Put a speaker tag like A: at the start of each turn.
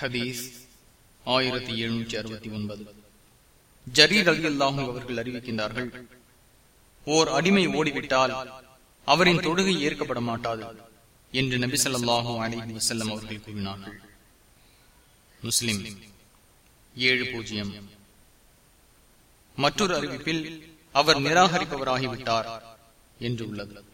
A: ஹதீஸ் ஆயிரத்தி எழுநூற்றி அறுபத்தி ஒன்பது. ஜரீர் அலி அல்லாஹும் அவர்கள் அறிவிக்கின்றார்கள் ஓர் அடிமை ஓடிவிட்டால் அவரின் தொழுகை ஏற்கப்பட மாட்டாது என்று நபி சொல்லாஹும் அலி வசல்லம் அவர்கள் கூறினார்கள். முஸ்லிம் ஏழு பூஜ்ஜியம். மற்றொரு அறிவிப்பில் அவர் நிராகரிப்பவராகிவிட்டார் என்று உள்ளது.